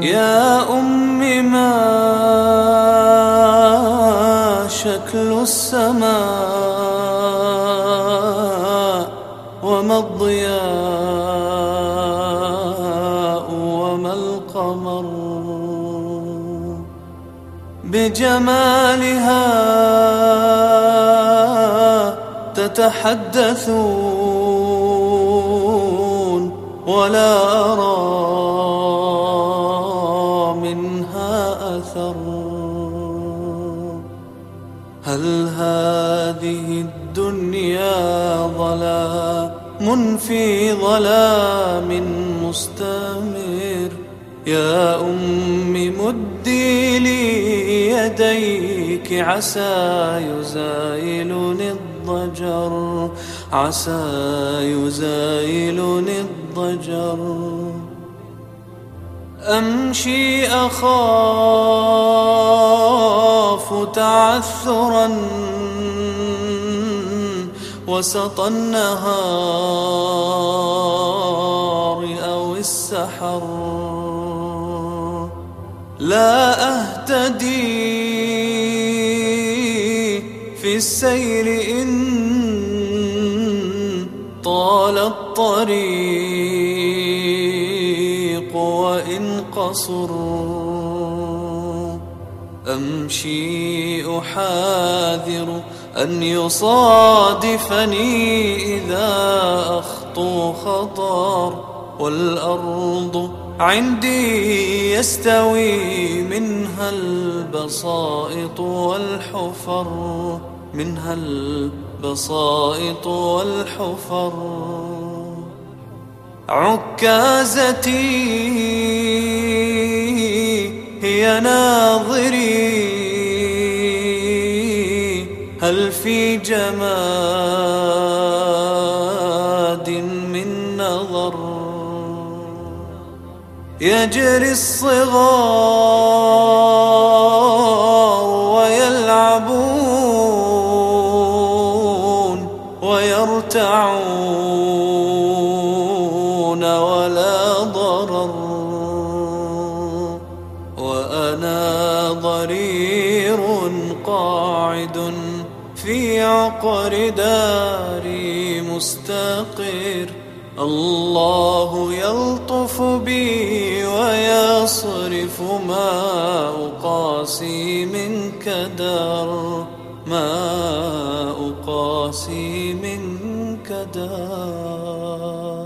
يا أم ما شكل السماء وما الضياء وما القمر بجمالها تتحدثون ولا أرى هل هذه الدنيا ظلام في ظلام مستمر؟ يا أم، مدي لي يديك، عسى يزايلني الضجر، عسى يزايلني الضجر. أمشي أخاف تعثرا وسط النهار أو السحر. لا أهتدي في السير إن طال الطريق. وإن قصر أمشي أحاذر أن يصادفني إذا أخطو خطر والأرض عندي يستوي منها البسائط والحفر منها البسائط والحفر عكازتي هي ناظري. هل في جماد من نظر؟ يجري الصغار ويلعبون ويرتعون. نفع ولا ضرر. وأنا ضرير قاعد في عقر داري مستقر. الله يلطف بي ويصرف ما أقاسي من كدر ما أقاسي من كدر